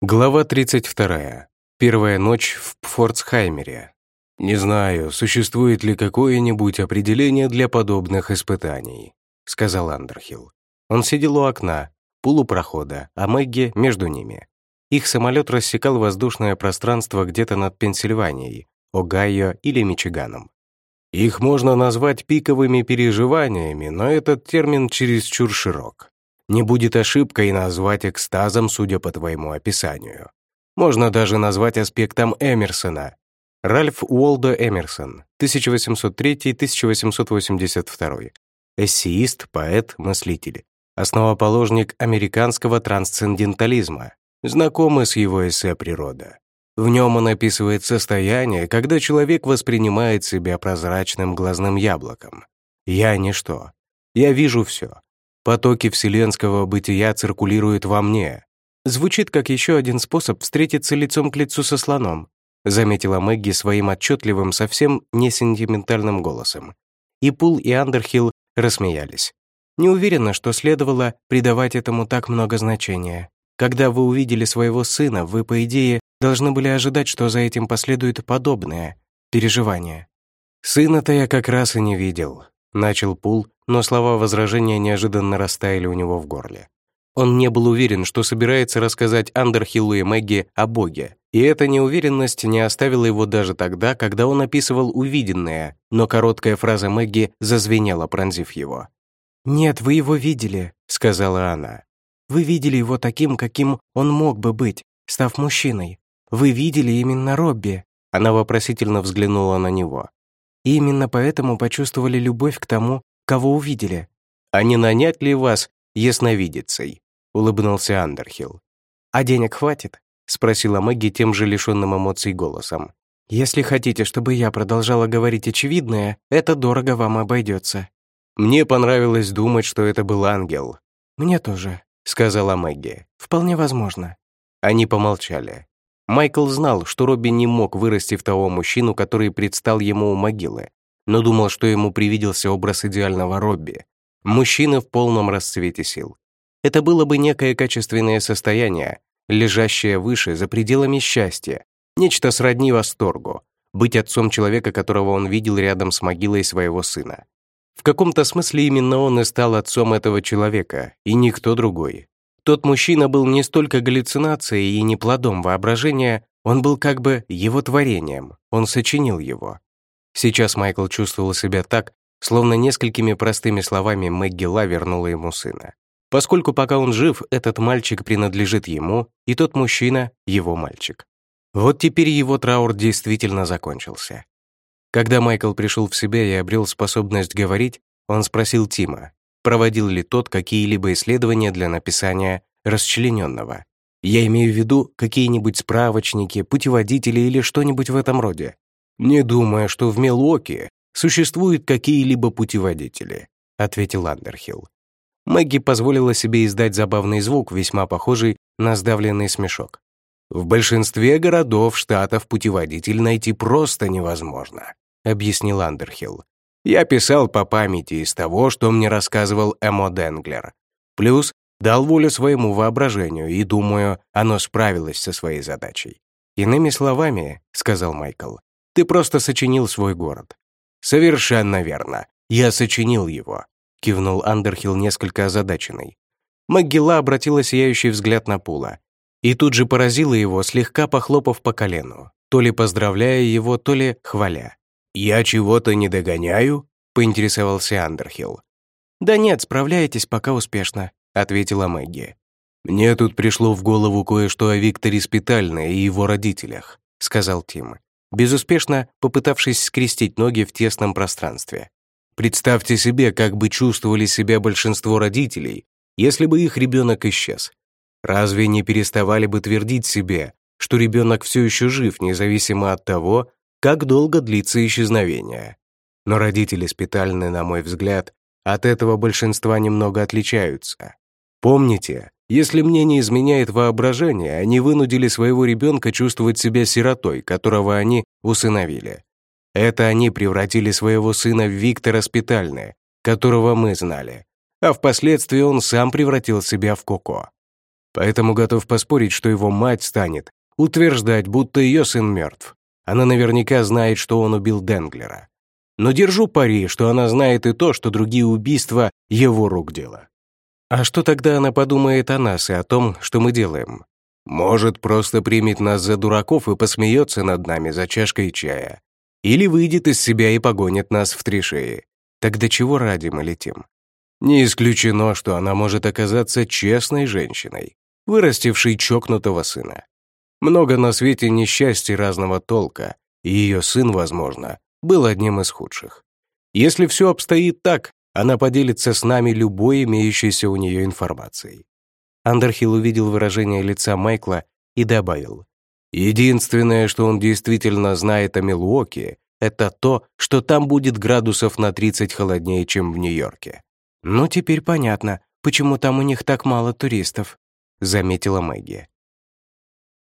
Глава 32. Первая ночь в Пфорцхаймере. «Не знаю, существует ли какое-нибудь определение для подобных испытаний», сказал Андерхилл. Он сидел у окна, полупрохода, а Мэгги между ними. Их самолет рассекал воздушное пространство где-то над Пенсильванией, Огайо или Мичиганом. Их можно назвать пиковыми переживаниями, но этот термин чересчур широк. Не будет ошибкой назвать экстазом, судя по твоему описанию. Можно даже назвать аспектом Эмерсона. Ральф Уолдо Эмерсон, 1803-1882. Эссеист, поэт, мыслитель. Основоположник американского трансцендентализма. Знакомый с его эссе «Природа». В нем он описывает состояние, когда человек воспринимает себя прозрачным глазным яблоком. «Я — ничто. Я вижу все. Потоки вселенского бытия циркулируют во мне. Звучит как еще один способ встретиться лицом к лицу со слоном, заметила Мэгги своим отчетливым, совсем не сентиментальным голосом. И Пул и Андерхилл рассмеялись. Не уверена, что следовало придавать этому так много значения. Когда вы увидели своего сына, вы, по идее, должны были ожидать, что за этим последует подобное переживание. Сына-то я как раз и не видел, начал Пул, но слова возражения неожиданно растаяли у него в горле. Он не был уверен, что собирается рассказать Андерхиллу и Мэгги о Боге, и эта неуверенность не оставила его даже тогда, когда он описывал увиденное, но короткая фраза Мэгги зазвенела, пронзив его. «Нет, вы его видели», — сказала она. «Вы видели его таким, каким он мог бы быть, став мужчиной. Вы видели именно Робби». Она вопросительно взглянула на него. И именно поэтому почувствовали любовь к тому, кого увидели. «А не нанять ли вас ясновидицей?» — улыбнулся Андерхилл. «А денег хватит?» — спросила Мэгги тем же лишенным эмоций голосом. «Если хотите, чтобы я продолжала говорить очевидное, это дорого вам обойдется». «Мне понравилось думать, что это был ангел». «Мне тоже», — сказала Мэгги. «Вполне возможно». Они помолчали. Майкл знал, что Робби не мог вырасти в того мужчину, который предстал ему у могилы, но думал, что ему привиделся образ идеального Робби. Мужчина в полном расцвете сил. Это было бы некое качественное состояние, лежащее выше, за пределами счастья, нечто сродни восторгу, быть отцом человека, которого он видел рядом с могилой своего сына. В каком-то смысле именно он и стал отцом этого человека, и никто другой. Тот мужчина был не столько галлюцинацией и не плодом воображения, он был как бы его творением, он сочинил его. Сейчас Майкл чувствовал себя так, словно несколькими простыми словами Мэгги Ла вернула ему сына. Поскольку пока он жив, этот мальчик принадлежит ему, и тот мужчина — его мальчик. Вот теперь его траур действительно закончился. Когда Майкл пришел в себя и обрел способность говорить, он спросил Тима, проводил ли тот какие-либо исследования для написания расчлененного. Я имею в виду какие-нибудь справочники, путеводители или что-нибудь в этом роде. «Не думаю, что в Милуоке существуют какие-либо путеводители», ответил Андерхилл. Мэгги позволила себе издать забавный звук, весьма похожий на сдавленный смешок. «В большинстве городов штатов путеводитель найти просто невозможно», объяснил Андерхилл. «Я писал по памяти из того, что мне рассказывал Эмо Денглер. Плюс дал волю своему воображению, и, думаю, оно справилось со своей задачей. «Иными словами», — сказал Майкл, ты просто сочинил свой город». «Совершенно верно. Я сочинил его», — кивнул Андерхилл несколько озадаченный. Маггила обратила сияющий взгляд на Пула и тут же поразила его, слегка похлопав по колену, то ли поздравляя его, то ли хваля. «Я чего-то не догоняю?» — поинтересовался Андерхилл. «Да нет, справляетесь пока успешно», — ответила Мэгги. «Мне тут пришло в голову кое-что о Викторе Спитальне и его родителях», — сказал Тим безуспешно попытавшись скрестить ноги в тесном пространстве. Представьте себе, как бы чувствовали себя большинство родителей, если бы их ребенок исчез. Разве не переставали бы твердить себе, что ребенок все еще жив, независимо от того, как долго длится исчезновение? Но родители спитальны, на мой взгляд, от этого большинства немного отличаются. Помните, если мне не изменяет воображение, они вынудили своего ребенка чувствовать себя сиротой, которого они усыновили. Это они превратили своего сына в Виктора Спитальне, которого мы знали, а впоследствии он сам превратил себя в Коко. Поэтому готов поспорить, что его мать станет утверждать, будто ее сын мертв. Она наверняка знает, что он убил Денглера. Но держу пари, что она знает и то, что другие убийства — его рук дело. А что тогда она подумает о нас и о том, что мы делаем? Может, просто примет нас за дураков и посмеется над нами за чашкой чая. Или выйдет из себя и погонит нас в три шеи. До чего ради мы летим? Не исключено, что она может оказаться честной женщиной, вырастившей чокнутого сына. Много на свете несчастий разного толка, и ее сын, возможно, был одним из худших. Если все обстоит так, она поделится с нами любой имеющейся у нее информацией. Андерхилл увидел выражение лица Майкла и добавил, «Единственное, что он действительно знает о Милуоке, это то, что там будет градусов на 30 холоднее, чем в Нью-Йорке». «Ну, теперь понятно, почему там у них так мало туристов», заметила Мэгги.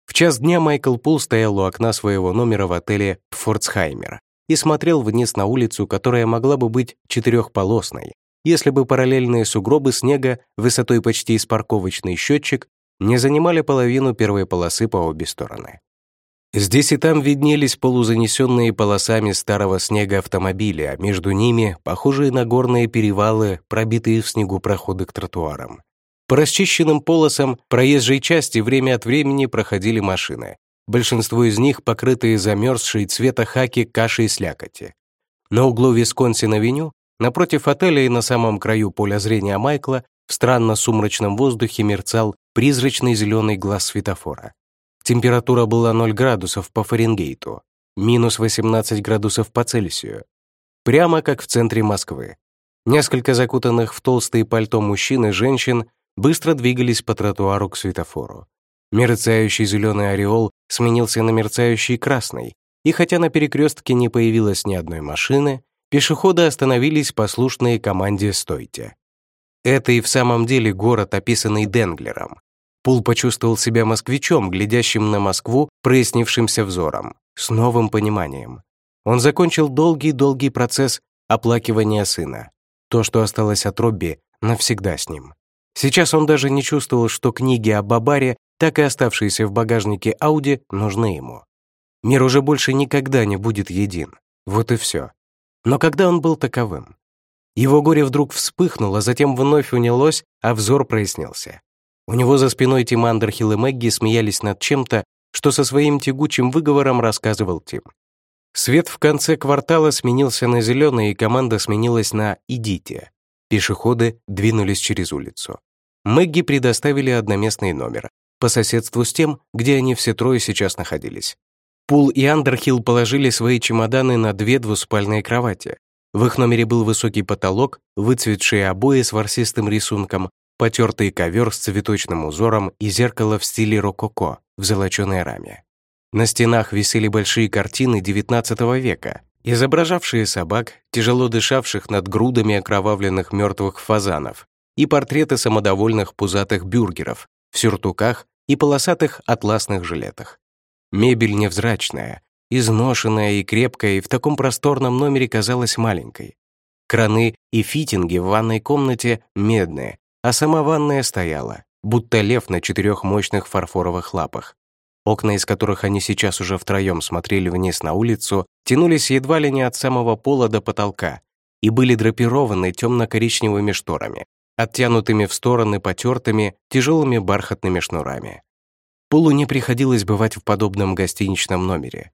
В час дня Майкл Пул стоял у окна своего номера в отеле «Фордсхаймер» и смотрел вниз на улицу, которая могла бы быть четырехполосной, если бы параллельные сугробы снега высотой почти из парковочный счетчик не занимали половину первой полосы по обе стороны. Здесь и там виднелись полузанесенные полосами старого снега автомобили, а между ними похожие на горные перевалы, пробитые в снегу проходы к тротуарам. По расчищенным полосам проезжей части время от времени проходили машины, большинство из них покрытые замерзшей цвета хаки кашей слякоти. На углу Висконсин-авеню, напротив отеля и на самом краю поля зрения Майкла, в странно сумрачном воздухе мерцал призрачный зеленый глаз светофора. Температура была 0 градусов по Фаренгейту, минус 18 градусов по Цельсию. Прямо как в центре Москвы. Несколько закутанных в толстые пальто мужчин и женщин быстро двигались по тротуару к светофору. Мерцающий зеленый ореол сменился на мерцающий красный, и хотя на перекрестке не появилось ни одной машины, пешеходы остановились послушные команде «Стойте». Это и в самом деле город, описанный Денглером. Пул почувствовал себя москвичом, глядящим на Москву прояснившимся взором, с новым пониманием. Он закончил долгий-долгий процесс оплакивания сына. То, что осталось от Робби, навсегда с ним. Сейчас он даже не чувствовал, что книги о Бабаре, так и оставшиеся в багажнике Ауди, нужны ему. Мир уже больше никогда не будет един. Вот и все. Но когда он был таковым? Его горе вдруг вспыхнуло, затем вновь унялось, а взор прояснился. У него за спиной Тим Андерхилл и Мэгги смеялись над чем-то, что со своим тягучим выговором рассказывал Тим. Свет в конце квартала сменился на зеленый, и команда сменилась на «идите». Пешеходы двинулись через улицу. Мэгги предоставили одноместный номер, по соседству с тем, где они все трое сейчас находились. Пул и Андерхилл положили свои чемоданы на две двуспальные кровати. В их номере был высокий потолок, выцветшие обои с ворсистым рисунком, потертый ковер с цветочным узором и зеркало в стиле рококо в золоченой раме. На стенах висели большие картины XIX века, изображавшие собак, тяжело дышавших над грудами окровавленных мертвых фазанов, и портреты самодовольных пузатых бюргеров в сюртуках и полосатых атласных жилетах. Мебель невзрачная, изношенная и крепкая, и в таком просторном номере казалась маленькой. Краны и фитинги в ванной комнате медные, а сама ванная стояла, будто лев на четырех мощных фарфоровых лапах. Окна, из которых они сейчас уже втроем смотрели вниз на улицу, тянулись едва ли не от самого пола до потолка и были драпированы темно-коричневыми шторами, оттянутыми в стороны потертыми, тяжелыми бархатными шнурами. Полу не приходилось бывать в подобном гостиничном номере.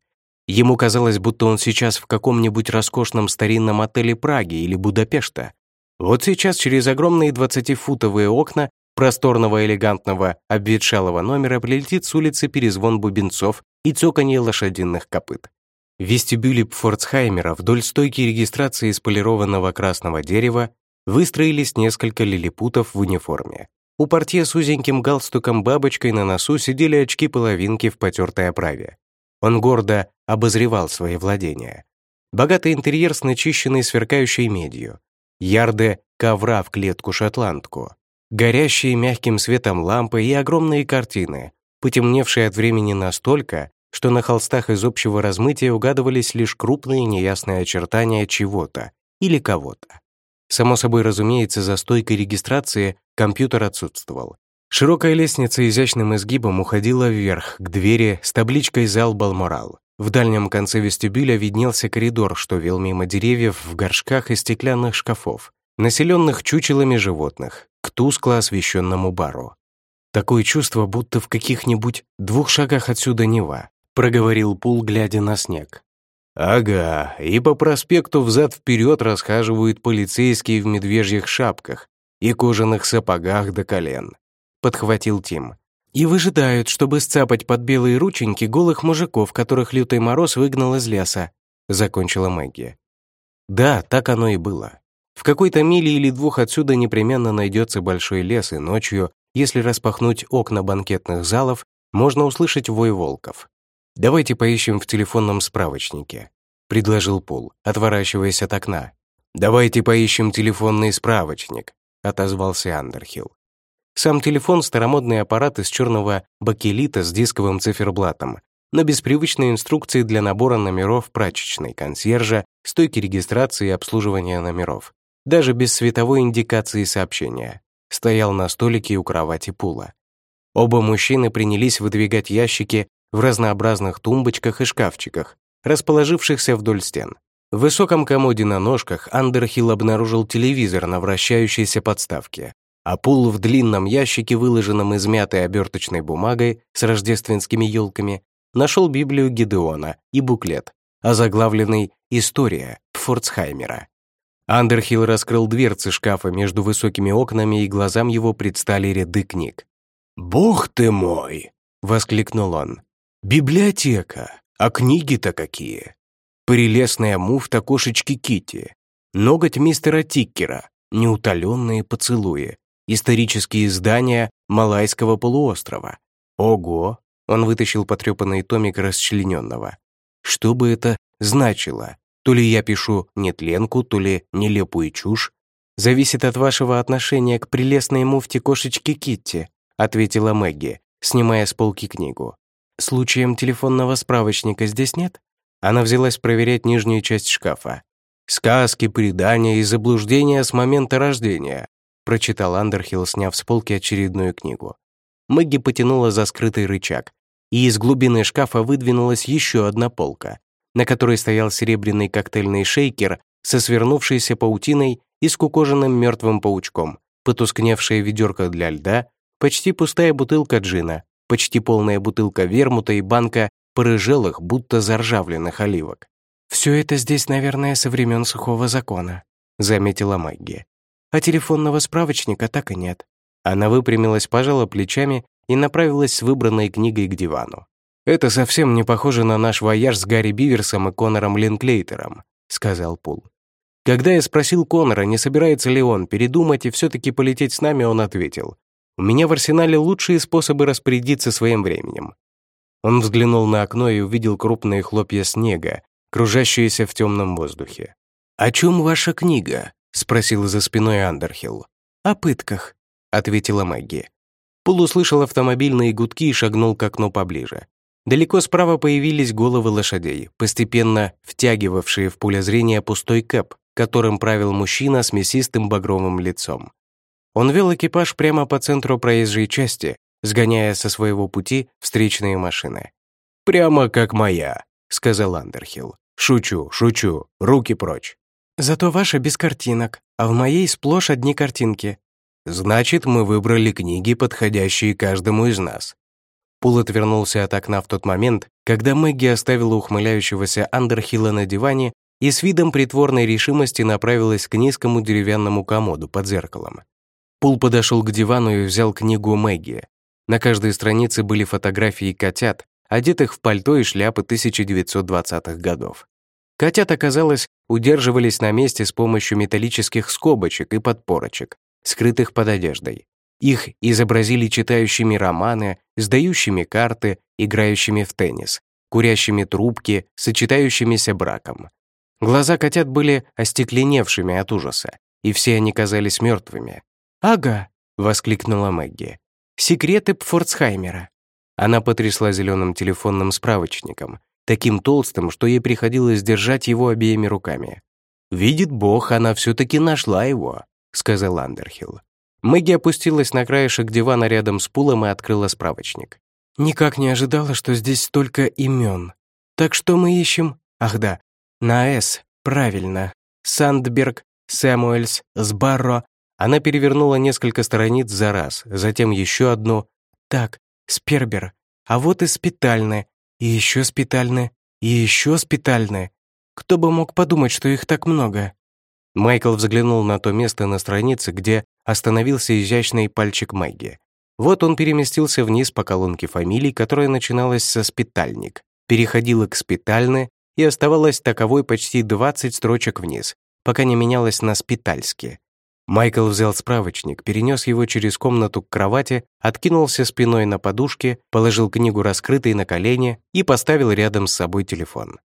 Ему казалось, будто он сейчас в каком-нибудь роскошном старинном отеле Праги или Будапешта. Вот сейчас через огромные 20-футовые окна просторного элегантного обветшалого номера прилетит с улицы перезвон бубенцов и цоканье лошадиных копыт. В вестибюле Пфорцхаймера вдоль стойки регистрации из полированного красного дерева выстроились несколько лилипутов в униформе. У портье с узеньким галстуком-бабочкой на носу сидели очки-половинки в потертой оправе. Он гордо обозревал свои владения. Богатый интерьер с начищенной сверкающей медью. Ярды ковра в клетку-шотландку. Горящие мягким светом лампы и огромные картины, потемневшие от времени настолько, что на холстах из общего размытия угадывались лишь крупные неясные очертания чего-то или кого-то. Само собой разумеется, за стойкой регистрации компьютер отсутствовал. Широкая лестница изящным изгибом уходила вверх, к двери с табличкой «Зал Балморал». В дальнем конце вестибюля виднелся коридор, что вел мимо деревьев в горшках и стеклянных шкафов, населенных чучелами животных, к тускло освещенному бару. Такое чувство, будто в каких-нибудь двух шагах отсюда Нева, проговорил Пул, глядя на снег. «Ага, и по проспекту взад-вперед расхаживают полицейские в медвежьих шапках и кожаных сапогах до колен», — подхватил Тим и выжидают, чтобы сцапать под белые рученьки голых мужиков, которых лютый мороз выгнал из леса», — закончила Мэгги. Да, так оно и было. В какой-то миле или двух отсюда непременно найдется большой лес, и ночью, если распахнуть окна банкетных залов, можно услышать вой волков. «Давайте поищем в телефонном справочнике», — предложил Пол, отворачиваясь от окна. «Давайте поищем телефонный справочник», — отозвался Андерхилл. Сам телефон — старомодный аппарат из черного бакелита с дисковым циферблатом, но без привычной инструкции для набора номеров прачечной, консьержа, стойки регистрации и обслуживания номеров. Даже без световой индикации сообщения. Стоял на столике у кровати Пула. Оба мужчины принялись выдвигать ящики в разнообразных тумбочках и шкафчиках, расположившихся вдоль стен. В высоком комоде на ножках Андерхилл обнаружил телевизор на вращающейся подставке, а пул в длинном ящике, выложенном измятой оберточной бумагой с рождественскими елками, нашел Библию Гедеона и буклет, озаглавленный «История Форцхаймера». Андерхилл раскрыл дверцы шкафа между высокими окнами, и глазам его предстали ряды книг. «Бог ты мой!» — воскликнул он. «Библиотека! А книги-то какие! Прелестная муфта кошечки Кити, ноготь мистера Тиккера, неутоленные поцелуи, Исторические издания Малайского полуострова. Ого! Он вытащил потрепанный томик расчлененного. Что бы это значило? То ли я пишу нетленку, то ли нелепую чушь? Зависит от вашего отношения к прелестной муфте кошечки Китти, ответила Мэгги, снимая с полки книгу. Случаем телефонного справочника здесь нет? Она взялась проверять нижнюю часть шкафа. Сказки, предания и заблуждения с момента рождения прочитал Андерхилл, сняв с полки очередную книгу. Мэгги потянула за скрытый рычаг, и из глубины шкафа выдвинулась еще одна полка, на которой стоял серебряный коктейльный шейкер со свернувшейся паутиной и скукоженным мертвым паучком, потускневшая ведерко для льда, почти пустая бутылка джина, почти полная бутылка вермута и банка порыжелых, будто заржавленных оливок. «Все это здесь, наверное, со времен сухого закона», — заметила Мэгги а телефонного справочника так и нет». Она выпрямилась, пожала плечами и направилась с выбранной книгой к дивану. «Это совсем не похоже на наш вояж с Гарри Биверсом и Конором Линклейтером», — сказал Пул. Когда я спросил Конора, не собирается ли он передумать и все-таки полететь с нами, он ответил, «У меня в арсенале лучшие способы распорядиться своим временем». Он взглянул на окно и увидел крупные хлопья снега, кружащиеся в темном воздухе. «О чем ваша книга?» — спросил за спиной Андерхилл. «О пытках», — ответила Мэгги. Пул услышал автомобильные гудки и шагнул к окну поближе. Далеко справа появились головы лошадей, постепенно втягивавшие в поле зрения пустой кэп, которым правил мужчина с мясистым багровым лицом. Он вел экипаж прямо по центру проезжей части, сгоняя со своего пути встречные машины. «Прямо как моя», — сказал Андерхилл. «Шучу, шучу, руки прочь». Зато ваша без картинок, а в моей сплошь одни картинки. Значит, мы выбрали книги, подходящие каждому из нас. Пул отвернулся от окна в тот момент, когда Мэгги оставила ухмыляющегося Андерхилла на диване и с видом притворной решимости направилась к низкому деревянному комоду под зеркалом. Пул подошел к дивану и взял книгу Мэгги. На каждой странице были фотографии котят, одетых в пальто и шляпы 1920-х годов. Котята, казалось, удерживались на месте с помощью металлических скобочек и подпорочек, скрытых под одеждой. Их изобразили читающими романы, сдающими карты, играющими в теннис, курящими трубки, сочетающимися браком. Глаза котят были остекленевшими от ужаса, и все они казались мертвыми. «Ага», — воскликнула Мэгги. «Секреты Пфорцхаймера». Она потрясла зеленым телефонным справочником, таким толстым, что ей приходилось держать его обеими руками. «Видит Бог, она все-таки нашла его», — сказал Андерхилл. Мэгги опустилась на краешек дивана рядом с пулом и открыла справочник. «Никак не ожидала, что здесь столько имен. Так что мы ищем? Ах да, на «С», правильно. Сандберг, Сэмуэльс, Сбарро. Она перевернула несколько страниц за раз, затем еще одну. Так, Спербер. А вот и спитальны. И еще спитальны. И еще спитальны. Кто бы мог подумать, что их так много? Майкл взглянул на то место на странице, где остановился изящный пальчик Мэгги. Вот он переместился вниз по колонке фамилий, которая начиналась со «спитальник», переходила к «спитальны» и оставалась таковой почти 20 строчек вниз, пока не менялась на «спитальски». Майкл взял справочник, перенес его через комнату к кровати, откинулся спиной на подушке, положил книгу раскрытой на колени и поставил рядом с собой телефон.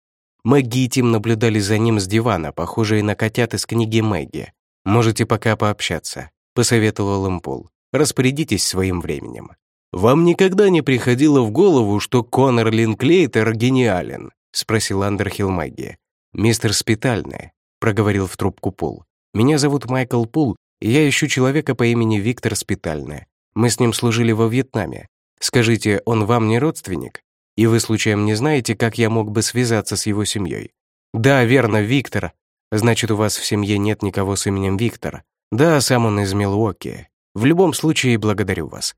Мэгги и Тим наблюдали за ним с дивана, похожие на котят из книги Мэгги. «Можете пока пообщаться», — посоветовал им Пол. «Распорядитесь своим временем». «Вам никогда не приходило в голову, что Конор Линклейтер гениален?» — спросил Андерхилл Мэгги. «Мистер Спитальный», — проговорил в трубку Пол. «Меня зовут Майкл Пул, и я ищу человека по имени Виктор Спитальный. Мы с ним служили во Вьетнаме. Скажите, он вам не родственник?» И вы случаем не знаете, как я мог бы связаться с его семьей? Да, верно, Виктор. Значит, у вас в семье нет никого с именем Виктор. Да, сам он из Милуоки. В любом случае, благодарю вас.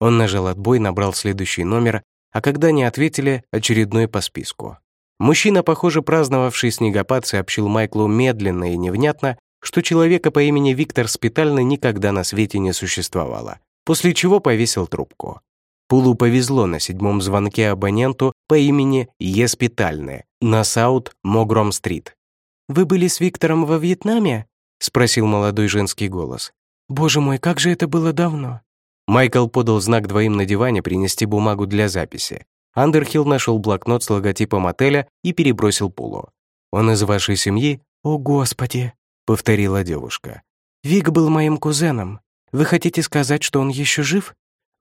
Он нажал отбой, набрал следующий номер, а когда не ответили, очередной по списку. Мужчина, похоже, праздновавший снегопад, сообщил Майклу медленно и невнятно, что человека по имени Виктор Спитальный никогда на свете не существовало, после чего повесил трубку. Пулу повезло на седьмом звонке абоненту по имени Еспитальне на Саут Могром-стрит. «Вы были с Виктором во Вьетнаме?» — спросил молодой женский голос. «Боже мой, как же это было давно!» Майкл подал знак двоим на диване принести бумагу для записи. Андерхилл нашел блокнот с логотипом отеля и перебросил Пулу. «Он из вашей семьи?» «О, Господи!» — повторила девушка. «Вик был моим кузеном. Вы хотите сказать, что он еще жив?»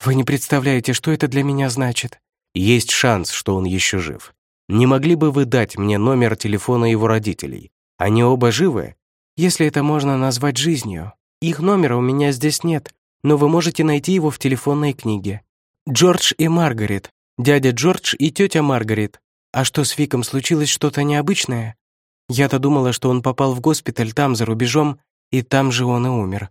Вы не представляете, что это для меня значит. Есть шанс, что он еще жив. Не могли бы вы дать мне номер телефона его родителей? Они оба живы? Если это можно назвать жизнью. Их номера у меня здесь нет, но вы можете найти его в телефонной книге. Джордж и Маргарет. Дядя Джордж и тетя Маргарет. А что с Виком случилось что-то необычное? Я-то думала, что он попал в госпиталь там, за рубежом, и там же он и умер.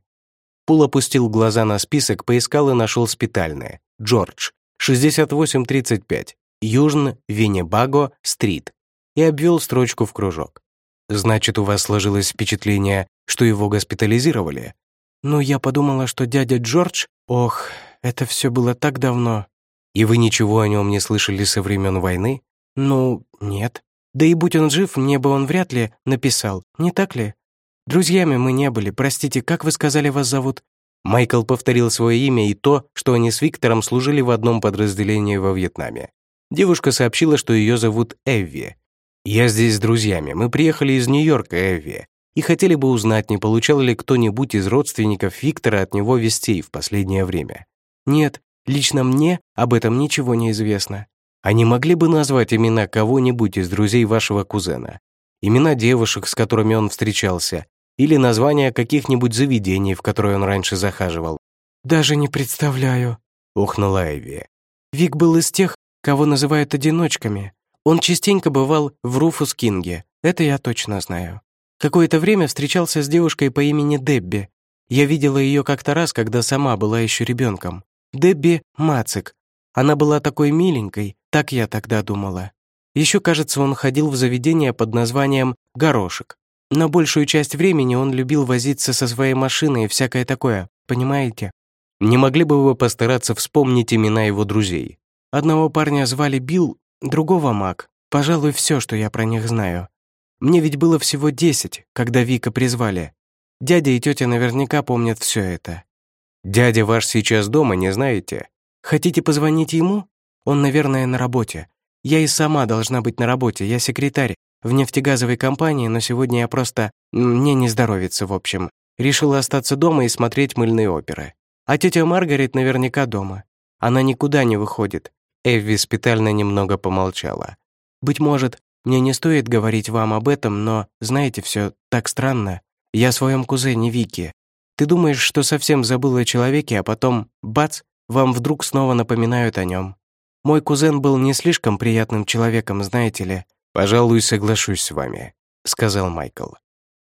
Пул опустил глаза на список, поискал и нашел спитальное. Джордж, 6835, Южн Венебаго, Стрит, и обвел строчку в кружок. «Значит, у вас сложилось впечатление, что его госпитализировали?» «Ну, я подумала, что дядя Джордж... Ох, это все было так давно». «И вы ничего о нем не слышали со времен войны?» «Ну, нет. Да и будь он жив, мне бы он вряд ли написал, не так ли? Друзьями мы не были. Простите, как вы сказали, вас зовут?» Майкл повторил свое имя и то, что они с Виктором служили в одном подразделении во Вьетнаме. Девушка сообщила, что ее зовут Эвви. «Я здесь с друзьями. Мы приехали из Нью-Йорка, Эвви, и хотели бы узнать, не получал ли кто-нибудь из родственников Виктора от него вестей в последнее время». «Нет, лично мне об этом ничего не известно». «А не могли бы назвать имена кого-нибудь из друзей вашего кузена? Имена девушек, с которыми он встречался, или названия каких-нибудь заведений, в которые он раньше захаживал. «Даже не представляю», — ухнула Эви. «Вик был из тех, кого называют одиночками. Он частенько бывал в Руфус Кинге, это я точно знаю. Какое-то время встречался с девушкой по имени Дебби. Я видела ее как-то раз, когда сама была еще ребенком. Дебби Мацик. Она была такой миленькой, так я тогда думала. Еще, кажется, он ходил в заведение под названием «Горошек». Но большую часть времени он любил возиться со своей машиной и всякое такое, понимаете? Не могли бы вы постараться вспомнить имена его друзей? Одного парня звали Билл, другого Мак. Пожалуй, все, что я про них знаю. Мне ведь было всего десять, когда Вика призвали. Дядя и тетя наверняка помнят все это. Дядя ваш сейчас дома, не знаете? Хотите позвонить ему? Он, наверное, на работе. Я и сама должна быть на работе, я секретарь, в нефтегазовой компании, но сегодня я просто... Мне не здоровится, в общем. Решила остаться дома и смотреть мыльные оперы. А тетя Маргарет наверняка дома. Она никуда не выходит. Эвви спитально немного помолчала. «Быть может, мне не стоит говорить вам об этом, но, знаете, все так странно. Я о своем кузене Вики. Ты думаешь, что совсем забыл о человеке, а потом, бац, вам вдруг снова напоминают о нем. Мой кузен был не слишком приятным человеком, знаете ли. «Пожалуй, соглашусь с вами», — сказал Майкл.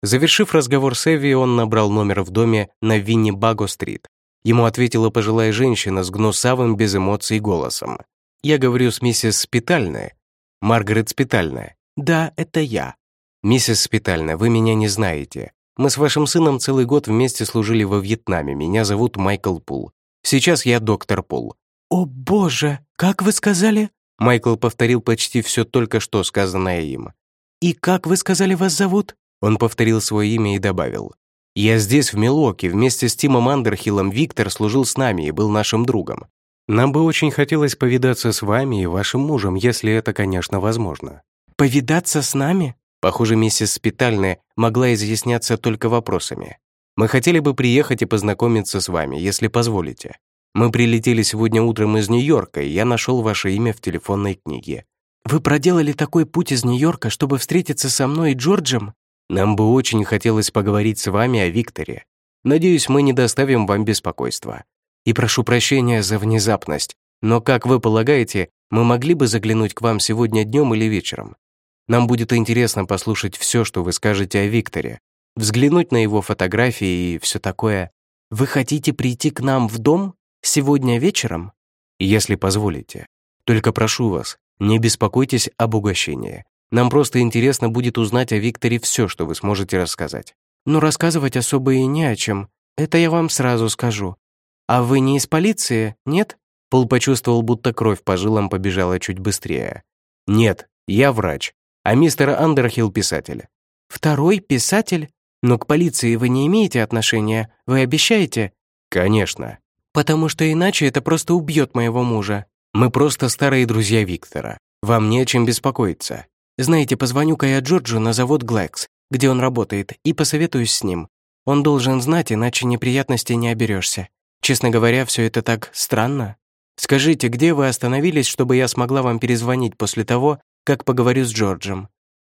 Завершив разговор с Эви, он набрал номер в доме на Винни-Баго-стрит. Ему ответила пожилая женщина с гнусавым без эмоций голосом. «Я говорю с миссис Спитальная. Маргарет Спитальная. Да, это я. Миссис Спитальная, вы меня не знаете. Мы с вашим сыном целый год вместе служили во Вьетнаме. Меня зовут Майкл Пул. Сейчас я доктор Пул». «О, боже, как вы сказали?» Майкл повторил почти все только что сказанное им. «И как вы сказали вас зовут?» Он повторил свое имя и добавил. «Я здесь, в Милуоке, вместе с Тимом Андерхиллом Виктор служил с нами и был нашим другом. Нам бы очень хотелось повидаться с вами и вашим мужем, если это, конечно, возможно». «Повидаться с нами?» Похоже, миссис Спитальная могла изъясняться только вопросами. «Мы хотели бы приехать и познакомиться с вами, если позволите. Мы прилетели сегодня утром из Нью-Йорка, и я нашел ваше имя в телефонной книге». «Вы проделали такой путь из Нью-Йорка, чтобы встретиться со мной и Джорджем?» Нам бы очень хотелось поговорить с вами о Викторе. Надеюсь, мы не доставим вам беспокойства. И прошу прощения за внезапность, но, как вы полагаете, мы могли бы заглянуть к вам сегодня днем или вечером? Нам будет интересно послушать все, что вы скажете о Викторе, взглянуть на его фотографии и все такое. Вы хотите прийти к нам в дом сегодня вечером? Если позволите. Только прошу вас, не беспокойтесь об угощении. Нам просто интересно будет узнать о Викторе все, что вы сможете рассказать». «Ну, рассказывать особо и не о чем. Это я вам сразу скажу. А вы не из полиции, нет?» Пол почувствовал, будто кровь по жилам побежала чуть быстрее. «Нет, я врач, а мистер Андерхилл — писатель». «Второй писатель? Но к полиции вы не имеете отношения, вы обещаете?» «Конечно». «Потому что иначе это просто убьет моего мужа». «Мы просто старые друзья Виктора. Вам не о чем беспокоиться. Знаете, позвоню-ка я Джорджу на завод Глекс, где он работает, и посоветуюсь с ним. Он должен знать, иначе неприятностей не оберешься. Честно говоря, все это так странно. Скажите, где вы остановились, чтобы я смогла вам перезвонить после того, как поговорю с Джорджем?»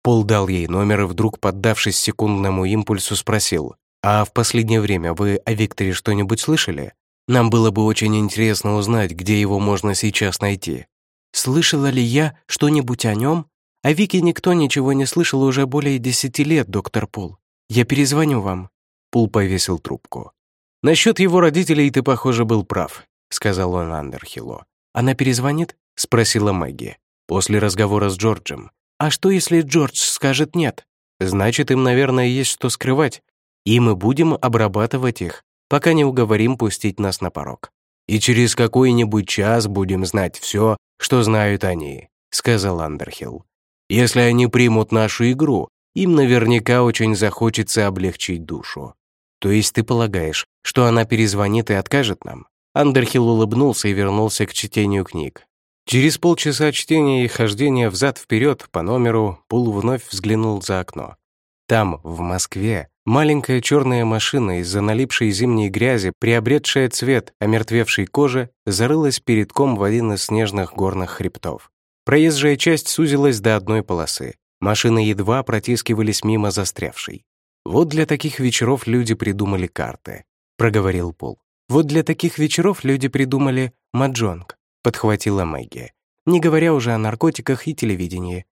Пол дал ей номер и вдруг, поддавшись секундному импульсу, спросил, «А в последнее время вы о Викторе что-нибудь слышали? Нам было бы очень интересно узнать, где его можно сейчас найти». «Слышала ли я что-нибудь о нем? О Вике никто ничего не слышал уже более десяти лет, доктор Пул. Я перезвоню вам». Пул повесил трубку. «Насчет его родителей ты, похоже, был прав», — сказал он Андерхиллу. «Она перезвонит?» — спросила Мэгги. «После разговора с Джорджем». «А что, если Джордж скажет нет?» «Значит, им, наверное, есть что скрывать. И мы будем обрабатывать их, пока не уговорим пустить нас на порог. И через какой-нибудь час будем знать все, что знают они», — сказал Андерхилл. Если они примут нашу игру, им наверняка очень захочется облегчить душу. То есть ты полагаешь, что она перезвонит и откажет нам?» Андерхилл улыбнулся и вернулся к чтению книг. Через полчаса чтения и хождения взад-вперед по номеру Пул вновь взглянул за окно. Там, в Москве, маленькая черная машина из-за налипшей зимней грязи, приобретшая цвет омертвевшей кожи, зарылась передком в один из снежных горных хребтов. Проезжая часть сузилась до одной полосы. Машины едва протискивались мимо застрявшей. «Вот для таких вечеров люди придумали карты», — проговорил Пол. «Вот для таких вечеров люди придумали маджонг», — подхватила Мэгги, не говоря уже о наркотиках и телевидении.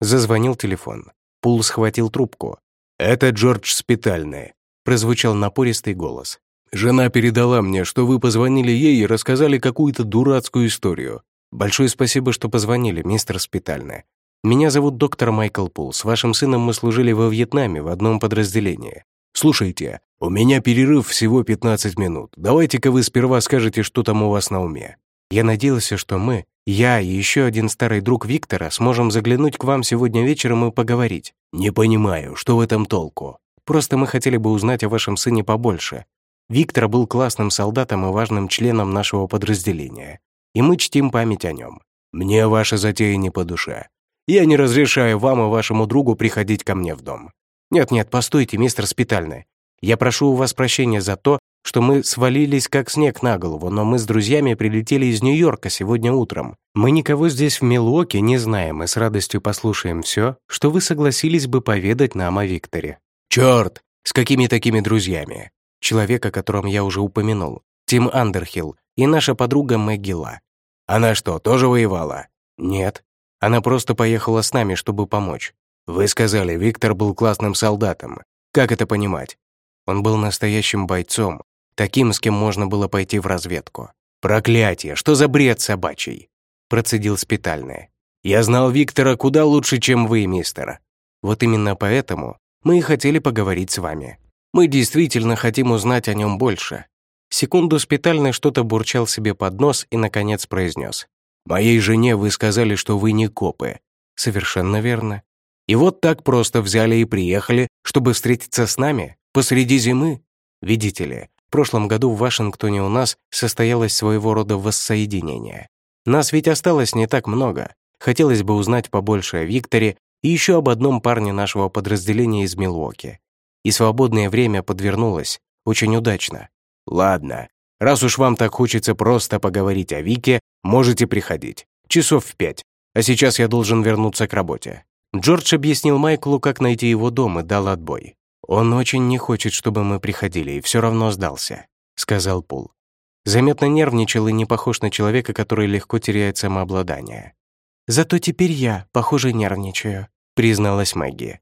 Зазвонил телефон. Пул схватил трубку. «Это Джордж Спитальный», — прозвучал напористый голос. «Жена передала мне, что вы позвонили ей и рассказали какую-то дурацкую историю. «Большое спасибо, что позвонили, мистер Спитальный. Меня зовут доктор Майкл Пул. С вашим сыном мы служили во Вьетнаме в одном подразделении. Слушайте, у меня перерыв всего 15 минут. Давайте-ка вы сперва скажете, что там у вас на уме». Я надеялся, что мы, я и еще один старый друг Виктора, сможем заглянуть к вам сегодня вечером и поговорить. Не понимаю, что в этом толку. Просто мы хотели бы узнать о вашем сыне побольше. Виктор был классным солдатом и важным членом нашего подразделения и мы чтим память о нем. Мне ваша затея не по душе. Я не разрешаю вам и вашему другу приходить ко мне в дом. Нет-нет, постойте, мистер Спитальный. Я прошу у вас прощения за то, что мы свалились как снег на голову, но мы с друзьями прилетели из Нью-Йорка сегодня утром. Мы никого здесь в Милуоке не знаем и с радостью послушаем все, что вы согласились бы поведать нам о Викторе. Черт, с какими такими друзьями? человек, о котором я уже упомянул, Тим Андерхилл и наша подруга Мэгги Ла. Она что, тоже воевала? Нет. Она просто поехала с нами, чтобы помочь. Вы сказали, Виктор был классным солдатом. Как это понимать? Он был настоящим бойцом, таким, с кем можно было пойти в разведку. «Проклятие! Что за бред собачий?» Процедил спитальный. «Я знал Виктора куда лучше, чем вы, мистер. Вот именно поэтому мы и хотели поговорить с вами. Мы действительно хотим узнать о нем больше». Секунду спитальный что-то бурчал себе под нос и, наконец, произнес. «Моей жене вы сказали, что вы не копы». «Совершенно верно. И вот так просто взяли и приехали, чтобы встретиться с нами посреди зимы. Видите ли, в прошлом году в Вашингтоне у нас состоялось своего рода воссоединение. Нас ведь осталось не так много. Хотелось бы узнать побольше о Викторе и еще об одном парне нашего подразделения из Милуоки. И свободное время подвернулось. Очень удачно. Ладно, раз уж вам так хочется просто поговорить о Вике, можете приходить. Часов в пять. А сейчас я должен вернуться к работе. Джордж объяснил Майклу, как найти его дом и дал отбой. «Он очень не хочет, чтобы мы приходили, и все равно сдался», — сказал Пол. Заметно нервничал и не похож на человека, который легко теряет самообладание. «Зато теперь я, похоже, нервничаю», — призналась Мэгги.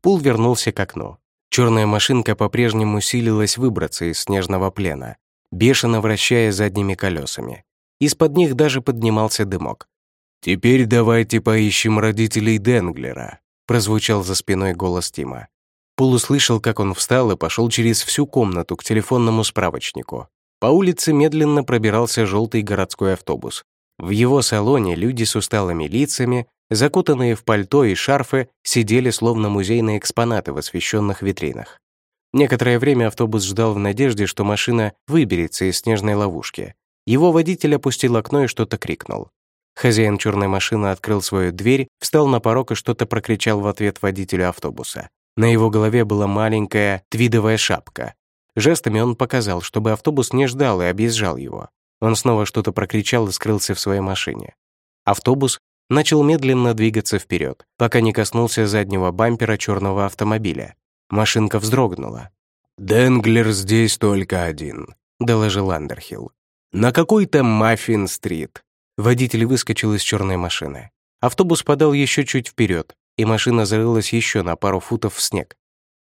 Пул вернулся к окну. Черная машинка по-прежнему силилась выбраться из снежного плена, бешено вращая задними колесами. Из-под них даже поднимался дымок. «Теперь давайте поищем родителей Денглера», прозвучал за спиной голос Тима. Пул услышал, как он встал и пошел через всю комнату к телефонному справочнику. По улице медленно пробирался желтый городской автобус. В его салоне люди с усталыми лицами, закутанные в пальто и шарфы, сидели словно музейные экспонаты в освещенных витринах. Некоторое время автобус ждал в надежде, что машина выберется из снежной ловушки. Его водитель опустил окно и что-то крикнул. Хозяин черной машины открыл свою дверь, встал на порог и что-то прокричал в ответ водителю автобуса. На его голове была маленькая твидовая шапка. Жестами он показал, чтобы автобус не ждал и объезжал его. Он снова что-то прокричал и скрылся в своей машине. Автобус начал медленно двигаться вперед, пока не коснулся заднего бампера черного автомобиля. Машинка вздрогнула. «Денглер здесь только один», — доложил Андерхилл. «На какой-то Маффин-стрит». Водитель выскочил из черной машины. Автобус подал еще чуть вперед, и машина зарылась еще на пару футов в снег.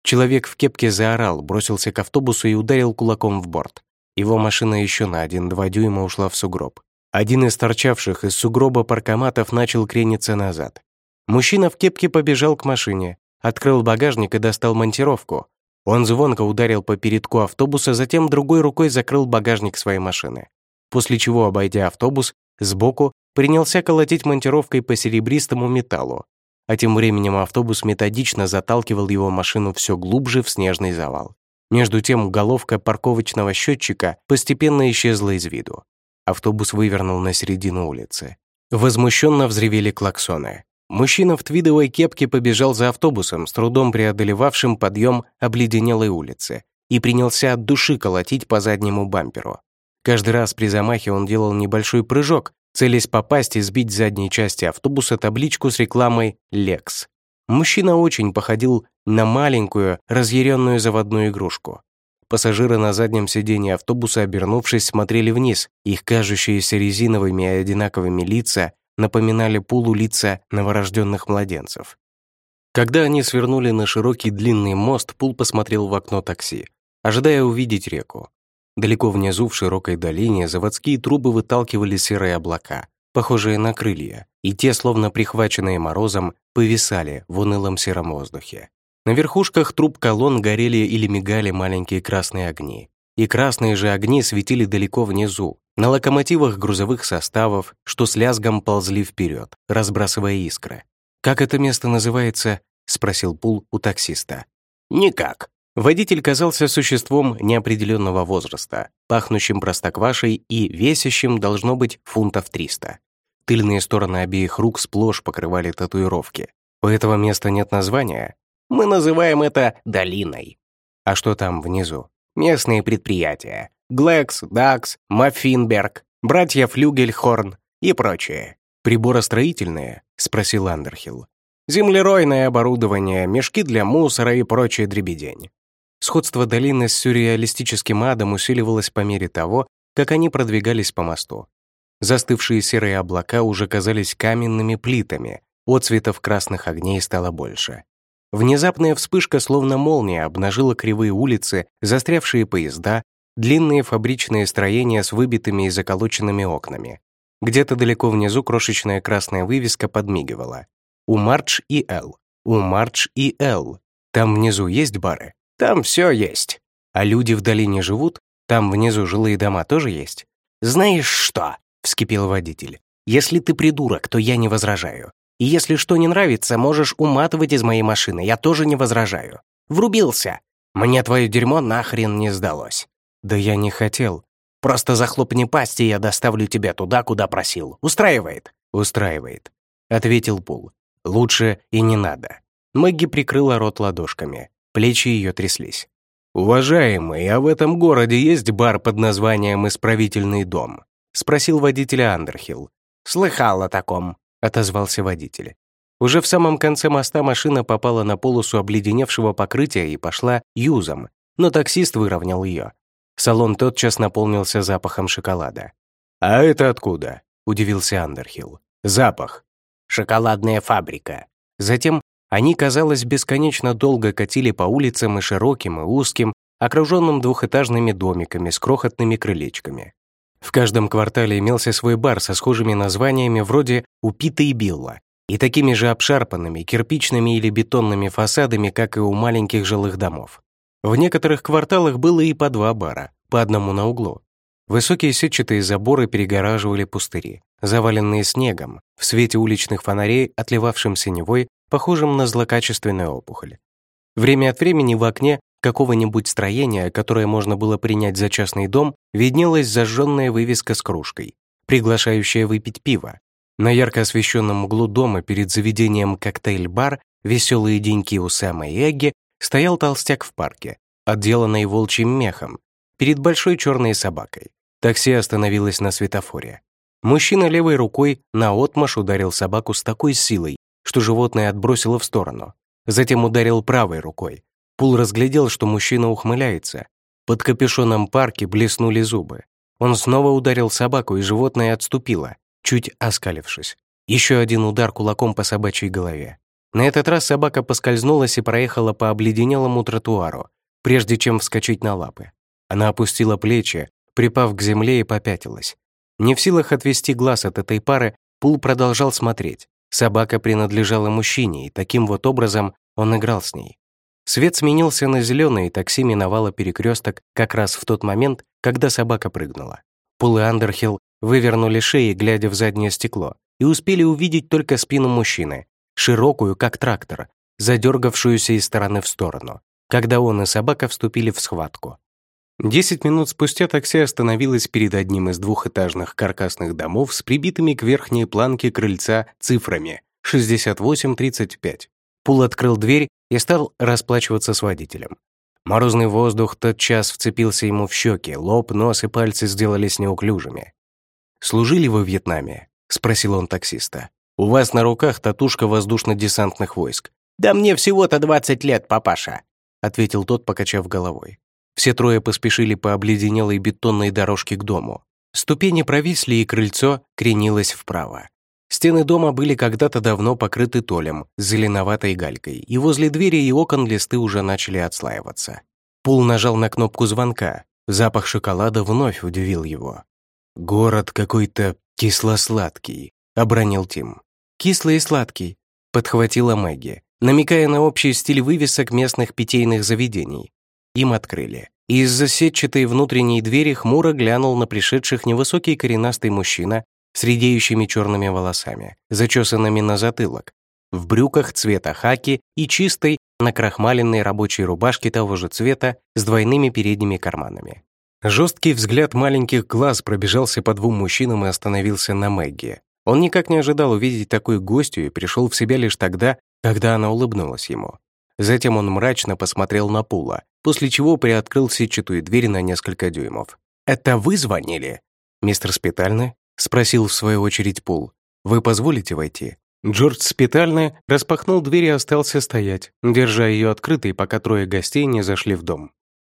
Человек в кепке заорал, бросился к автобусу и ударил кулаком в борт. Его машина еще на один-два дюйма ушла в сугроб. Один из торчавших из сугроба паркоматов начал крениться назад. Мужчина в кепке побежал к машине, открыл багажник и достал монтировку. Он звонко ударил по передку автобуса, затем другой рукой закрыл багажник своей машины. После чего, обойдя автобус, сбоку принялся колотить монтировкой по серебристому металлу, а тем временем автобус методично заталкивал его машину все глубже в снежный завал. Между тем головка парковочного счетчика постепенно исчезла из виду. Автобус вывернул на середину улицы. Возмущенно взревели клаксоны. Мужчина в твидовой кепке побежал за автобусом, с трудом преодолевавшим подъем обледенелой улицы, и принялся от души колотить по заднему бамперу. Каждый раз при замахе он делал небольшой прыжок, целясь попасть и сбить с задней части автобуса табличку с рекламой «Лекс». Мужчина очень походил на маленькую, разъяренную заводную игрушку. Пассажиры на заднем сиденье автобуса, обернувшись, смотрели вниз. Их кажущиеся резиновыми и одинаковыми лица напоминали пулу лица новорожденных младенцев. Когда они свернули на широкий длинный мост, Пул посмотрел в окно такси, ожидая увидеть реку. Далеко внизу, в широкой долине, заводские трубы выталкивали серые облака, похожие на крылья, и те, словно прихваченные морозом, повисали в унылом сером воздухе. На верхушках труб колонн горели или мигали маленькие красные огни. И красные же огни светили далеко внизу, на локомотивах грузовых составов, что с лязгом ползли вперед, разбрасывая искры. «Как это место называется?» — спросил Пул у таксиста. «Никак», Водитель казался существом неопределенного возраста, пахнущим простоквашей и весящим, должно быть, фунтов 300. Тыльные стороны обеих рук сплошь покрывали татуировки. У этого места нет названия. Мы называем это долиной. А что там внизу? Местные предприятия. Глекс, Дакс, Маффинберг, братья Флюгельхорн и прочее. «Приборостроительные?» — спросил Андерхилл. «Землеройное оборудование, мешки для мусора и прочее дребедень. Сходство долины с сюрреалистическим адом усиливалось по мере того, как они продвигались по мосту. Застывшие серые облака уже казались каменными плитами, отцветов красных огней стало больше. Внезапная вспышка, словно молния, обнажила кривые улицы, застрявшие поезда, длинные фабричные строения с выбитыми и заколоченными окнами. Где-то далеко внизу крошечная красная вывеска подмигивала. «У Мардж и Эл. У Мардж и Эл. Там внизу есть бары?» Там все есть. А люди в долине живут? Там внизу жилые дома тоже есть? Знаешь что? Вскипел водитель. Если ты придурок, то я не возражаю. И если что не нравится, можешь уматывать из моей машины, я тоже не возражаю. Врубился. Мне твое дерьмо нахрен не сдалось. Да я не хотел. Просто захлопни пасть, и я доставлю тебя туда, куда просил. Устраивает? Устраивает. Ответил Пул. Лучше и не надо. Мэгги прикрыла рот ладошками. Плечи ее тряслись. «Уважаемый, а в этом городе есть бар под названием «Исправительный дом»?» — спросил водителя Андерхилл. «Слыхал о таком», — отозвался водитель. Уже в самом конце моста машина попала на полосу обледеневшего покрытия и пошла юзом, но таксист выровнял ее. Салон тотчас наполнился запахом шоколада. «А это откуда?» — удивился Андерхилл. «Запах». «Шоколадная фабрика». Затем они, казалось, бесконечно долго катили по улицам и широким, и узким, окруженным двухэтажными домиками с крохотными крылечками. В каждом квартале имелся свой бар со схожими названиями вроде «Упита и Билла» и такими же обшарпанными, кирпичными или бетонными фасадами, как и у маленьких жилых домов. В некоторых кварталах было и по два бара, по одному на углу. Высокие сетчатые заборы перегораживали пустыри, заваленные снегом, в свете уличных фонарей, отливавшим синевой, похожим на злокачественную опухоль. Время от времени в окне какого-нибудь строения, которое можно было принять за частный дом, виднелась зажженная вывеска с кружкой, приглашающая выпить пиво. На ярко освещенном углу дома перед заведением коктейль-бар «Веселые деньки у Сэма и Эгги» стоял толстяк в парке, отделанный волчьим мехом, перед большой черной собакой. Такси остановилось на светофоре. Мужчина левой рукой наотмашь ударил собаку с такой силой, что животное отбросило в сторону. Затем ударил правой рукой. Пул разглядел, что мужчина ухмыляется. Под капюшоном парки блеснули зубы. Он снова ударил собаку, и животное отступило, чуть оскалившись. Еще один удар кулаком по собачьей голове. На этот раз собака поскользнулась и проехала по обледенелому тротуару, прежде чем вскочить на лапы. Она опустила плечи, припав к земле и попятилась. Не в силах отвести глаз от этой пары, Пул продолжал смотреть. Собака принадлежала мужчине, и таким вот образом он играл с ней. Свет сменился на зеленый, и такси миновало перекресток как раз в тот момент, когда собака прыгнула. Пул и Андерхилл вывернули шеи, глядя в заднее стекло, и успели увидеть только спину мужчины, широкую, как трактор, задергавшуюся из стороны в сторону, когда он и собака вступили в схватку. Десять минут спустя такси остановилось перед одним из двухэтажных каркасных домов с прибитыми к верхней планке крыльца цифрами 6835. Пул открыл дверь и стал расплачиваться с водителем. Морозный воздух тотчас вцепился ему в щеки, лоб, нос и пальцы сделались неуклюжими. «Служили вы в Вьетнаме?» — спросил он таксиста. «У вас на руках татушка воздушно-десантных войск». «Да мне всего-то 20 лет, папаша», — ответил тот, покачав головой. Все трое поспешили по обледенелой бетонной дорожке к дому. Ступени провисли, и крыльцо кренилось вправо. Стены дома были когда-то давно покрыты толем зеленоватой галькой, и возле двери и окон листы уже начали отслаиваться. Пул нажал на кнопку звонка. Запах шоколада вновь удивил его. «Город какой-то кисло-сладкий», — обронил Тим. «Кислый и сладкий», — подхватила Мэгги, намекая на общий стиль вывесок местных питейных заведений. Им открыли. Из-за сетчатой внутренней двери хмуро глянул на пришедших невысокий коренастый мужчина с редеющими черными волосами, зачесанными на затылок, в брюках цвета хаки и чистой, накрахмаленной рабочей рубашке того же цвета с двойными передними карманами. Жесткий взгляд маленьких глаз пробежался по двум мужчинам и остановился на Мэгги. Он никак не ожидал увидеть такую гостью и пришел в себя лишь тогда, когда она улыбнулась ему. Затем он мрачно посмотрел на Пула, после чего приоткрыл сетчатую дверь на несколько дюймов. «Это вы звонили?» «Мистер Спитальный?» — спросил в свою очередь Пул. «Вы позволите войти?» Джордж спитально распахнул дверь и остался стоять, держа ее открытой, пока трое гостей не зашли в дом.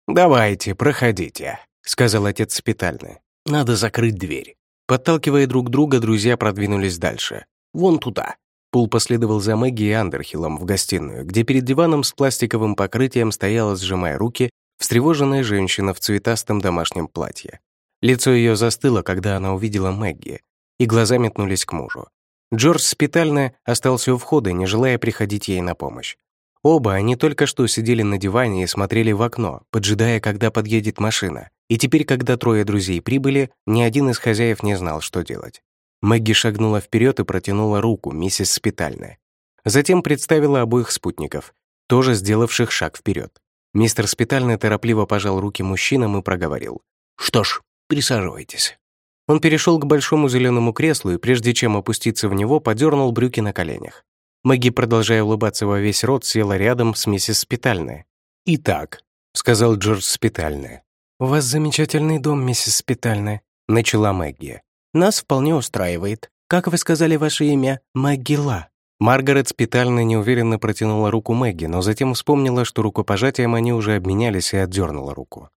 «Давайте, проходите», — сказал отец спитально. «Надо закрыть дверь». Подталкивая друг друга, друзья продвинулись дальше. «Вон туда». Пул последовал за Мэгги и Андерхиллом в гостиную, где перед диваном с пластиковым покрытием стояла, сжимая руки, встревоженная женщина в цветастом домашнем платье. Лицо ее застыло, когда она увидела Мэгги, и глаза метнулись к мужу. Джордж спитально остался у входа, не желая приходить ей на помощь. Оба они только что сидели на диване и смотрели в окно, поджидая, когда подъедет машина. И теперь, когда трое друзей прибыли, ни один из хозяев не знал, что делать. Мэгги шагнула вперед и протянула руку миссис Спитальная. Затем представила обоих спутников, тоже сделавших шаг вперед. Мистер Спитальный торопливо пожал руки мужчинам и проговорил. «Что ж, присаживайтесь». Он перешел к большому зеленому креслу и, прежде чем опуститься в него, подернул брюки на коленях. Мэгги, продолжая улыбаться во весь рот, села рядом с миссис Спитальной. «Итак», — сказал Джордж Спитальная. «У вас замечательный дом, миссис Спитальная», — начала Мэгги. «Нас вполне устраивает. Как вы сказали ваше имя? Мэггила». Маргарет Спитальная неуверенно протянула руку Мэгги, но затем вспомнила, что рукопожатием они уже обменялись и отдернула руку.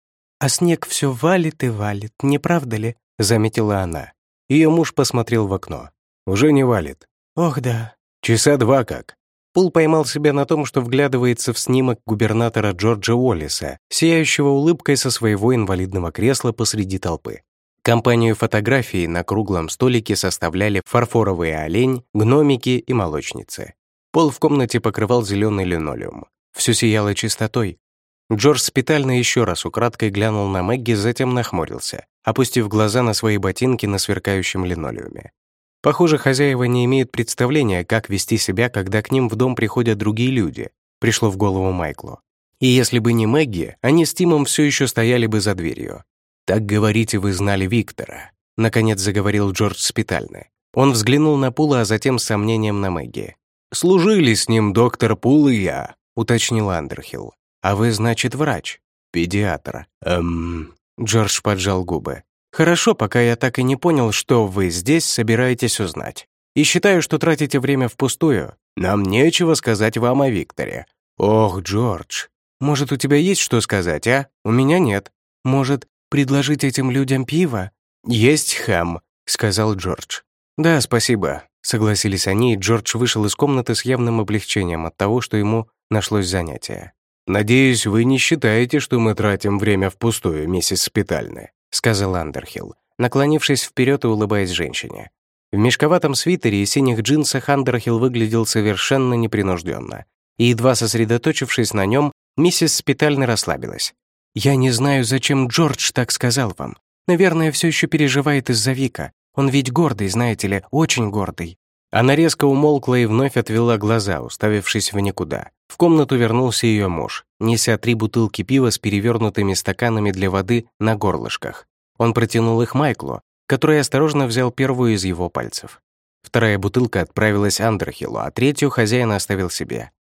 «А снег все валит и валит, не правда ли?» — заметила она. Ее муж посмотрел в окно. «Уже не валит». «Ох да». «Часа два как». Пул поймал себя на том, что вглядывается в снимок губернатора Джорджа Уоллиса, сияющего улыбкой со своего инвалидного кресла посреди толпы. Компанию фотографий на круглом столике составляли фарфоровый олень, гномики и молочницы. Пол в комнате покрывал зеленый линолеум. Все сияло чистотой. Джордж спитально еще раз украдкой глянул на Мэгги, затем нахмурился, опустив глаза на свои ботинки на сверкающем линолеуме. Похоже, хозяева не имеют представления, как вести себя, когда к ним в дом приходят другие люди, пришло в голову Майклу. И если бы не Мэгги, они с Тимом все еще стояли бы за дверью. «Так говорите, вы знали Виктора», — наконец заговорил Джордж спитально. Он взглянул на Пула, а затем с сомнением на Мэгги. «Служили с ним доктор Пул и я», — уточнил Андерхилл. «А вы, значит, врач?» «Педиатр». «Эм...» Джордж поджал губы. Хорошо, пока я так и не понял, что вы здесь собираетесь узнать. И считаю, что тратите время впустую. Нам нечего сказать вам о Викторе. Ох, Джордж, может, у тебя есть что сказать, а? У меня нет. Может, предложить этим людям пиво? Есть хэм, сказал Джордж. Да, спасибо, согласились они, и Джордж вышел из комнаты с явным облегчением от того, что ему нашлось занятие. «Надеюсь, вы не считаете, что мы тратим время впустую, миссис Спитальная?» сказал Андерхилл, наклонившись вперед и улыбаясь женщине. В мешковатом свитере и синих джинсах Андерхилл выглядел совершенно непринужденно, и, едва сосредоточившись на нем, миссис спитально расслабилась. «Я не знаю, зачем Джордж так сказал вам. Наверное, все еще переживает из-за Вика. Он ведь гордый, знаете ли, очень гордый». Она резко умолкла и вновь отвела глаза, уставившись в никуда. В комнату вернулся ее муж, неся три бутылки пива с перевернутыми стаканами для воды на горлышках. Он протянул их Майклу, который осторожно взял первую из его пальцев. Вторая бутылка отправилась Андерхиллу, а третью хозяин оставил себе.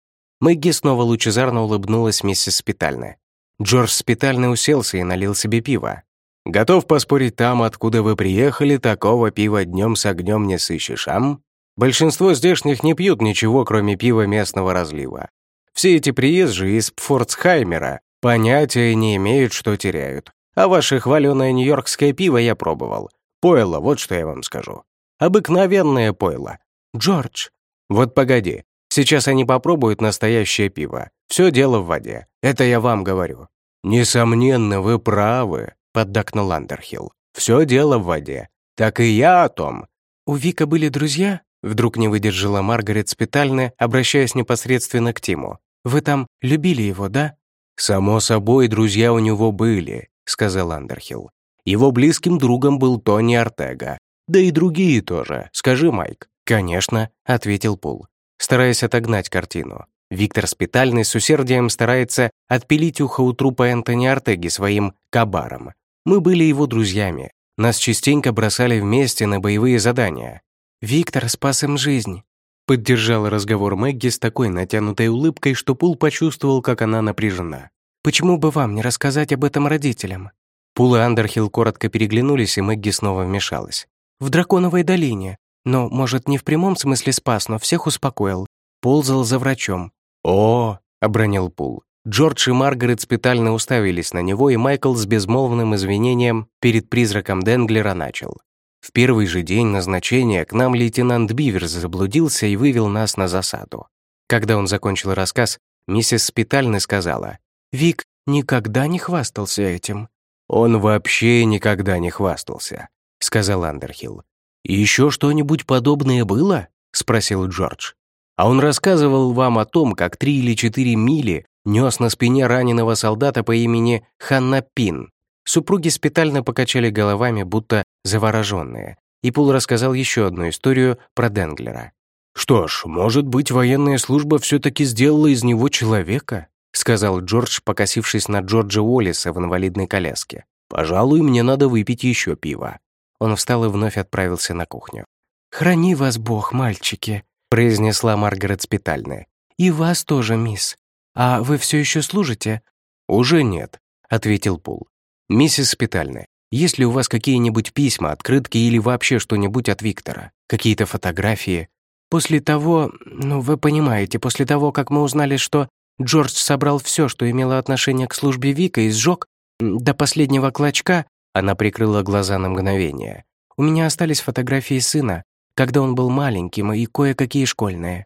Мэгги снова лучезарно улыбнулась миссис Спитальная. Джордж Спитальный уселся и налил себе пиво. «Готов поспорить там, откуда вы приехали, такого пива днем с огнем не сыщешь, ам?» Большинство здешних не пьют ничего, кроме пива местного разлива. Все эти приезжие из Пфорцхаймера понятия не имеют, что теряют. А ваше хваленое нью-йоркское пиво я пробовал. Пойло, вот что я вам скажу. Обыкновенное пойло. Джордж. Вот погоди. Сейчас они попробуют настоящее пиво. Все дело в воде. Это я вам говорю. Несомненно, вы правы, поддакнул Андерхилл. Все дело в воде. Так и я о том. У Вика были друзья? Вдруг не выдержала Маргарет Спитальная, обращаясь непосредственно к Тиму. «Вы там любили его, да?» «Само собой, друзья у него были», — сказал Андерхилл. «Его близким другом был Тони Артега. Да и другие тоже. Скажи, Майк». «Конечно», — ответил Пул, стараясь отогнать картину. Виктор Спитальный с усердием старается отпилить ухо у трупа Энтони Артеги своим кабаром. Мы были его друзьями. Нас частенько бросали вместе на боевые задания. Виктор спас им жизнь». Поддержала разговор Мэгги с такой натянутой улыбкой, что Пул почувствовал, как она напряжена. «Почему бы вам не рассказать об этом родителям?» Пул и Андерхилл коротко переглянулись, и Мэгги снова вмешалась. «В Драконовой долине. Ну, может, не в прямом смысле спас, но всех успокоил. Ползал за врачом. «О!» — обронил Пул. Джордж и Маргарет спитально уставились на него, и Майкл с безмолвным извинением перед призраком Денглера начал. В первый же день назначения к нам лейтенант Биверс заблудился и вывел нас на засаду. Когда он закончил рассказ, миссис Спитальны сказала, «Вик никогда не хвастался этим». «Он вообще никогда не хвастался», — сказал Андерхилл. еще что-нибудь подобное было?» — спросил Джордж. «А он рассказывал вам о том, как три или четыре мили нес на спине раненого солдата по имени Ханна Пин. Супруги спитально покачали головами, будто завороженные, и Пул рассказал еще одну историю про Денглера. «Что ж, может быть, военная служба все-таки сделала из него человека?» сказал Джордж, покосившись на Джорджа Уоллиса в инвалидной коляске. «Пожалуй, мне надо выпить еще пива». Он встал и вновь отправился на кухню. «Храни вас Бог, мальчики», произнесла Маргарет Спитальная. «И вас тоже, мисс. А вы все еще служите?» «Уже нет», — ответил Пул. «Миссис Спитальная, есть ли у вас какие-нибудь письма, открытки или вообще что-нибудь от Виктора? Какие-то фотографии?» «После того, ну, вы понимаете, после того, как мы узнали, что Джордж собрал все, что имело отношение к службе Вика и сжег, до последнего клочка, она прикрыла глаза на мгновение. У меня остались фотографии сына, когда он был маленьким, и кое-какие школьные.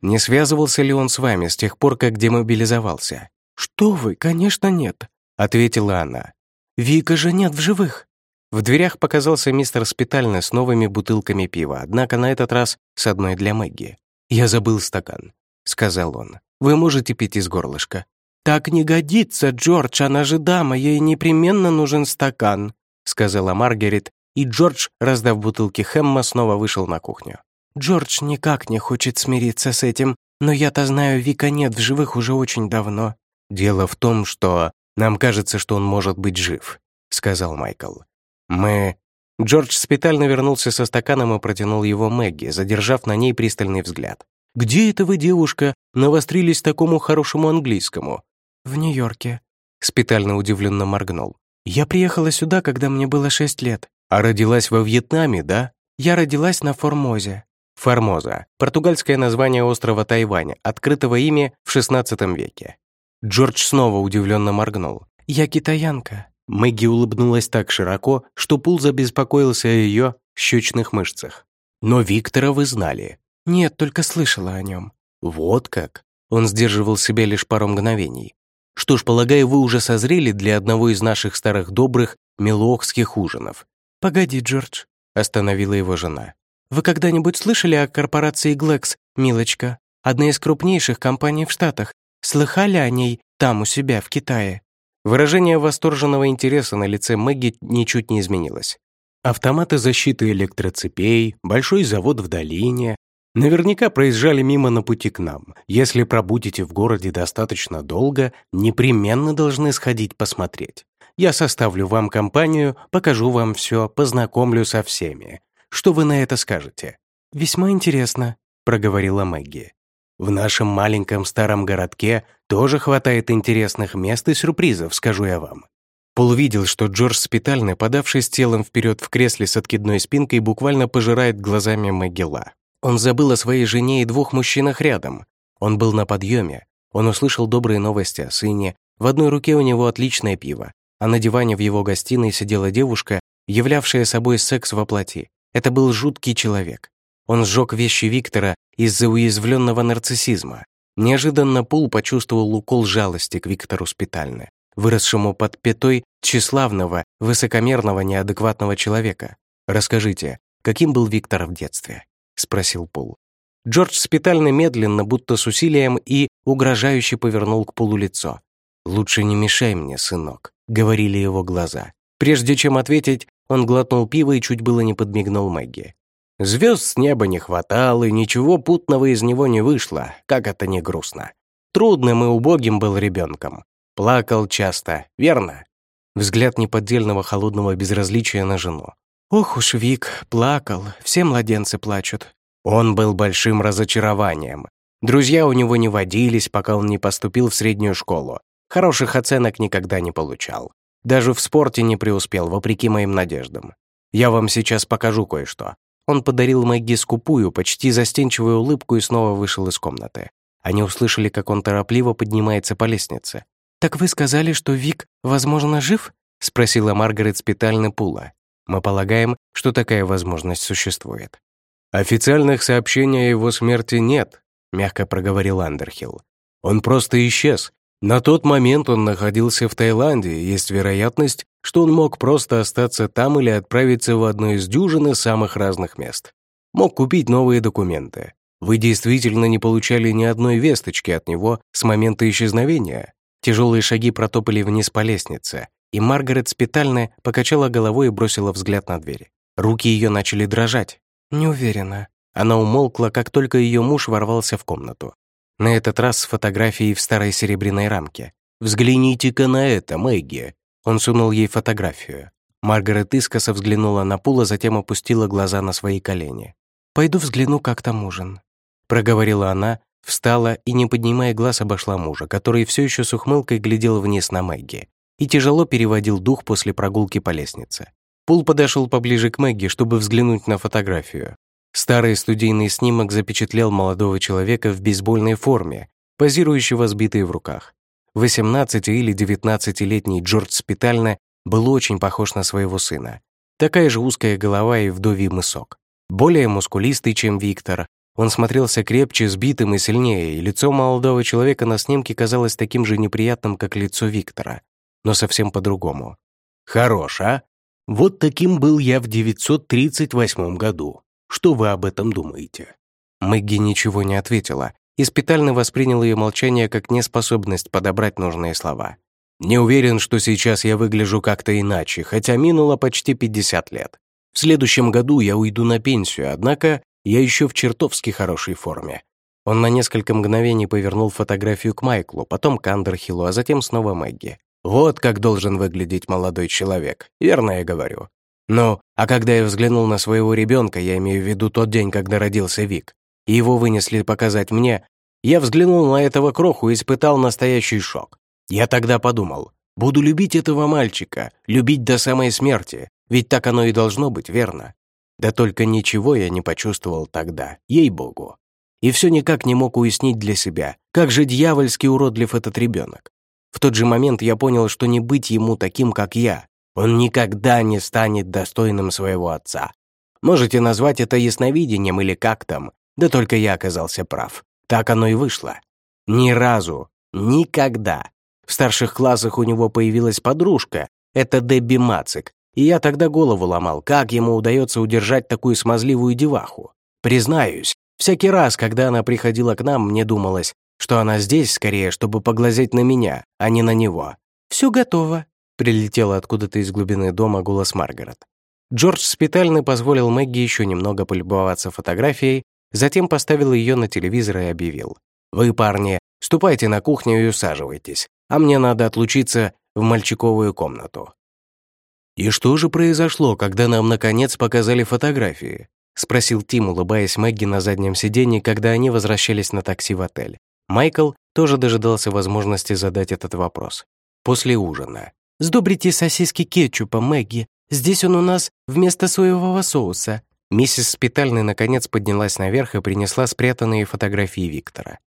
Не связывался ли он с вами с тех пор, как демобилизовался? «Что вы, конечно, нет», — ответила она. «Вика же нет в живых». В дверях показался мистер Спитальный с новыми бутылками пива, однако на этот раз с одной для Мэгги. «Я забыл стакан», — сказал он. «Вы можете пить из горлышка». «Так не годится, Джордж, она же дама, ей непременно нужен стакан», — сказала Маргарет, и Джордж, раздав бутылки Хэмма, снова вышел на кухню. Джордж никак не хочет смириться с этим, но я-то знаю, Вика нет в живых уже очень давно». «Дело в том, что нам кажется, что он может быть жив», — сказал Майкл. «Мы...» Джордж спитально вернулся со стаканом и протянул его Мэгги, задержав на ней пристальный взгляд. «Где это вы, девушка, навострились такому хорошему английскому?» «В Нью-Йорке», — спитально удивленно моргнул. «Я приехала сюда, когда мне было шесть лет». «А родилась во Вьетнаме, да?» «Я родилась на Формозе». Формоза — португальское название острова Тайвань, открытого ими в XVI веке. Джордж снова удивленно моргнул. «Я китаянка». Мэгги улыбнулась так широко, что Пул забеспокоился о ее щечных мышцах. «Но Виктора вы знали». «Нет, только слышала о нем». «Вот как?» Он сдерживал себя лишь пару мгновений. «Что ж, полагаю, вы уже созрели для одного из наших старых добрых милокских ужинов». «Погоди, Джордж», — остановила его жена. Вы когда-нибудь слышали о корпорации Glex, милочка? Одна из крупнейших компаний в Штатах. Слыхали о ней там, у себя, в Китае?» Выражение восторженного интереса на лице Мэгги ничуть не изменилось. Автоматы защиты электроцепей, большой завод в долине. Наверняка проезжали мимо на пути к нам. Если пробудете в городе достаточно долго, непременно должны сходить посмотреть. Я составлю вам компанию, покажу вам все, познакомлю со всеми. Что вы на это скажете?» «Весьма интересно», — проговорила Мэгги. «В нашем маленьком старом городке тоже хватает интересных мест и сюрпризов, скажу я вам». Пол видел, что Джордж Спитальный, подавшись телом вперед в кресле с откидной спинкой, буквально пожирает глазами Мэггила. Он забыл о своей жене и двух мужчинах рядом. Он был на подъеме. Он услышал добрые новости о сыне. В одной руке у него отличное пиво, а на диване в его гостиной сидела девушка, являвшая собой секс во плоти. Это был жуткий человек. Он сжег вещи Виктора из-за уязвленного нарциссизма. Неожиданно Пул почувствовал укол жалости к Виктору Спитальне, выросшему под пятой тщеславного, высокомерного, неадекватного человека. «Расскажите, каким был Виктор в детстве?» — спросил Пул. Джордж Спитальный медленно, будто с усилием и угрожающе повернул к Пулу лицо. «Лучше не мешай мне, сынок», — говорили его глаза. Прежде чем ответить, он глотнул пиво и чуть было не подмигнул Мэгги. Звезд с неба не хватало, и ничего путного из него не вышло, как это не грустно. Трудным и убогим был ребенком. Плакал часто, верно? Взгляд неподдельного холодного безразличия на жену. «Ох уж, Вик, плакал, все младенцы плачут». Он был большим разочарованием. Друзья у него не водились, пока он не поступил в среднюю школу. Хороших оценок никогда не получал. Даже в спорте не преуспел, вопреки моим надеждам. Я вам сейчас покажу кое-что. Он подарил Мэгги скупую, почти застенчивую улыбку и снова вышел из комнаты. Они услышали, как он торопливо поднимается по лестнице. «Так вы сказали, что Вик, возможно, жив?» — спросила Маргарет Спитальны Пула. «Мы полагаем, что такая возможность существует». «Официальных сообщений о его смерти нет», — мягко проговорил Андерхилл. «Он просто исчез. На тот момент он находился в Таиланде, есть вероятность, что он мог просто остаться там или отправиться в одно из дюжины самых разных мест. Мог купить новые документы. Вы действительно не получали ни одной весточки от него с момента исчезновения?» Тяжелые шаги протопали вниз по лестнице, и Маргарет спитально покачала головой и бросила взгляд на дверь. Руки ее начали дрожать. «Не уверена». Она умолкла, как только ее муж ворвался в комнату. На этот раз с фотографией в старой серебряной рамке. «Взгляните-ка на это, Мэгги!» Он сунул ей фотографию. Маргарет искоса взглянула на Пула, затем опустила глаза на свои колени. «Пойду взгляну, как там ужин», — проговорила она, встала и, не поднимая глаз, обошла мужа, который все еще с ухмылкой глядел вниз на Мэгги и тяжело переводил дух после прогулки по лестнице. Пул подошел поближе к Мэгги, чтобы взглянуть на фотографию. Старый студийный снимок запечатлел молодого человека в бейсбольной форме, позирующего сбитый в руках. 18 или 19-летний Джордж Спитально был очень похож на своего сына. Такая же узкая голова и вдовий мысок. Более мускулистый, чем Виктор, он смотрелся крепче, сбитым и сильнее, и лицо молодого человека на снимке казалось таким же неприятным, как лицо Виктора, но совсем по-другому. «Хорош, а? Вот таким был я в 938 году. Что вы об этом думаете?» Мэгги ничего не ответила, и спитально воспринял ее молчание как неспособность подобрать нужные слова. «Не уверен, что сейчас я выгляжу как-то иначе, хотя минуло почти 50 лет. В следующем году я уйду на пенсию, однако я еще в чертовски хорошей форме». Он на несколько мгновений повернул фотографию к Майклу, потом к Андерхиллу, а затем снова Мэгги. «Вот как должен выглядеть молодой человек, верно я говорю. Ну, а когда я взглянул на своего ребенка, я имею в виду тот день, когда родился Вик, и его вынесли показать мне, я взглянул на этого кроху и испытал настоящий шок. Я тогда подумал, буду любить этого мальчика, любить до самой смерти, ведь так оно и должно быть, верно? Да только ничего я не почувствовал тогда, ей-богу. И все никак не мог уяснить для себя, как же дьявольски уродлив этот ребенок. В тот же момент я понял, что не быть ему таким, как я, он никогда не станет достойным своего отца. Можете назвать это ясновидением или как там, да только я оказался прав. Так оно и вышло. Ни разу, никогда. В старших классах у него появилась подружка, это Дебби Мацик, и я тогда голову ломал, как ему удается удержать такую смазливую деваху. Признаюсь, всякий раз, когда она приходила к нам, мне думалось, что она здесь скорее, чтобы поглазеть на меня, а не на него. «Все готово», — прилетела откуда-то из глубины дома голос Маргарет. Джордж спитально позволил Мэгги еще немного полюбоваться фотографией, Затем поставил ее на телевизор и объявил. «Вы, парни, ступайте на кухню и усаживайтесь, а мне надо отлучиться в мальчиковую комнату». «И что же произошло, когда нам, наконец, показали фотографии?» — спросил Тим, улыбаясь Мэгги на заднем сиденье, когда они возвращались на такси в отель. Майкл тоже дожидался возможности задать этот вопрос. После ужина. «Сдобрите сосиски кетчупом, Мэгги. Здесь он у нас вместо соевого соуса. Миссис Спитальный наконец поднялась наверх и принесла спрятанные фотографии Виктора.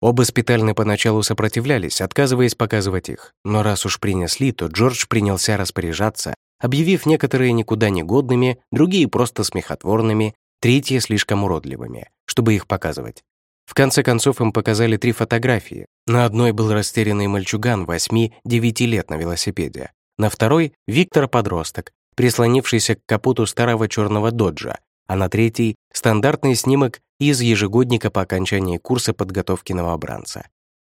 Оба Спитальны поначалу сопротивлялись, отказываясь показывать их, но раз уж принесли, то Джордж принялся распоряжаться, объявив некоторые никуда не годными, другие просто смехотворными, третьи слишком уродливыми, чтобы их показывать. В конце концов им показали три фотографии. На одной был растерянный мальчуган 8-9 лет на велосипеде, на второй — Виктор-подросток, прислонившийся к капоту старого черного доджа, а на третий — стандартный снимок из ежегодника по окончании курса подготовки новобранца.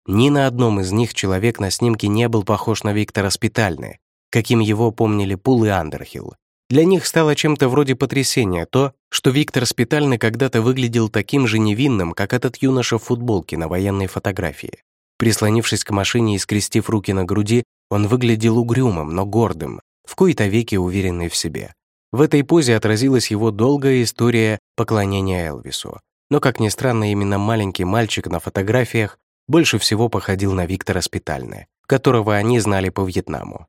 Ни на одном из них человек на снимке не был похож на Виктора Спитальны, каким его помнили Пул и Андерхилл. Для них стало чем-то вроде потрясения то, что Виктор Спитальный когда-то выглядел таким же невинным, как этот юноша в футболке на военной фотографии. Прислонившись к машине и скрестив руки на груди, он выглядел угрюмым, но гордым, в кои-то веки уверенный в себе. В этой позе отразилась его долгая история поклонения Элвису. Но, как ни странно, именно маленький мальчик на фотографиях больше всего походил на Виктора Спитальне, которого они знали по Вьетнаму.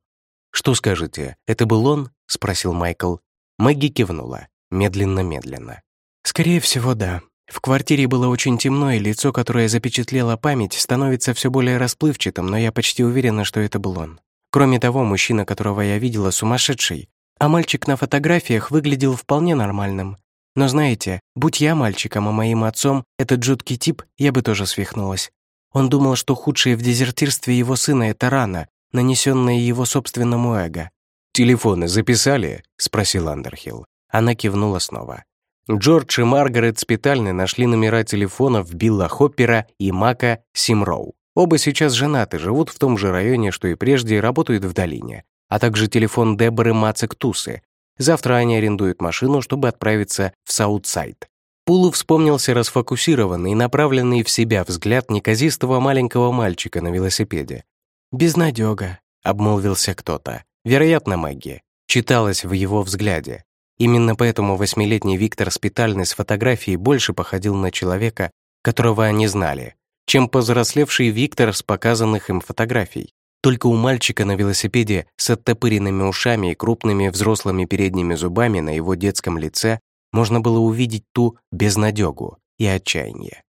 «Что скажете, это был он?» — спросил Майкл. Мэгги кивнула, медленно-медленно. Скорее всего, да. В квартире было очень темно, и лицо, которое запечатлела память, становится все более расплывчатым, но я почти уверена, что это был он. Кроме того, мужчина, которого я видела, сумасшедший, а мальчик на фотографиях выглядел вполне нормальным. Но знаете, будь я мальчиком, а моим отцом этот жуткий тип, я бы тоже свихнулась. Он думал, что худшее в дезертирстве его сына — это рана, нанесенная его собственному эго. «Телефоны записали?» — спросил Андерхилл. Она кивнула снова. Джордж и Маргарет Спитальны нашли номера телефонов Билла Хоппера и Мака Симроу. Оба сейчас женаты, живут в том же районе, что и прежде, и работают в долине. А также телефон Деборы Мацек Тусы. Завтра они арендуют машину, чтобы отправиться в Саутсайд. Пулу вспомнился расфокусированный, направленный в себя взгляд неказистого маленького мальчика на велосипеде. «Безнадёга», — обмолвился кто-то. Вероятно, Мэгги. Читалось в его взгляде. Именно поэтому восьмилетний Виктор Спитальный с фотографией больше походил на человека, которого они знали, чем повзрослевший Виктор с показанных им фотографий. Только у мальчика на велосипеде с оттопыренными ушами и крупными взрослыми передними зубами на его детском лице можно было увидеть ту безнадегу и отчаяние.